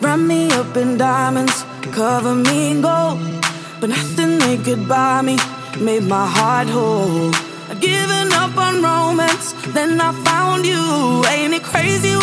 Wrap me up in diamonds, cover me in gold. But nothing they could buy me made my heart whole. I'd given up on romance, then I found you. Ain't it crazy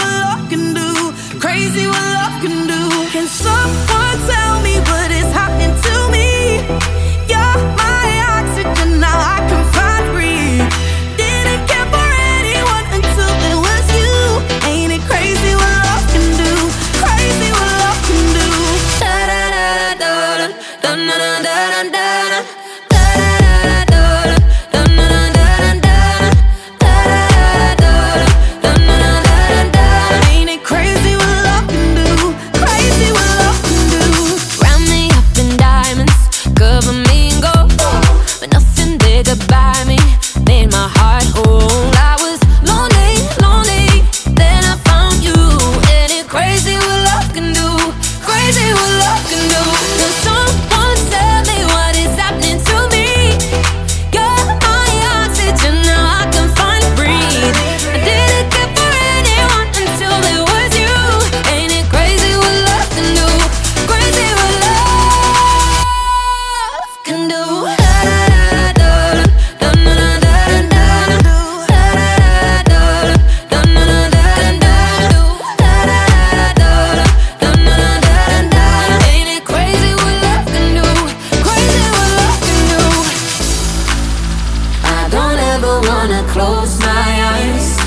never wanna close my eyes.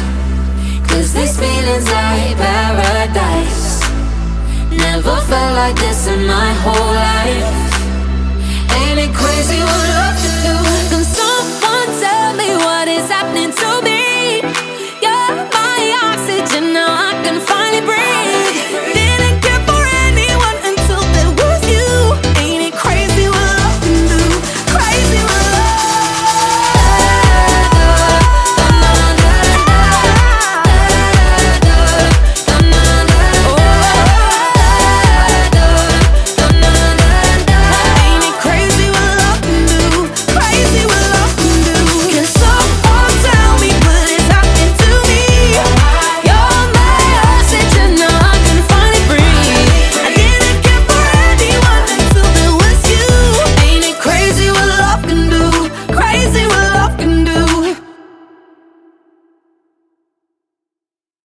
Cause this feeling's like paradise. Never felt like this in my whole life. Ain't it crazy what love can do? Can someone tell me what is happening to me? You're my oxygen, now I can find.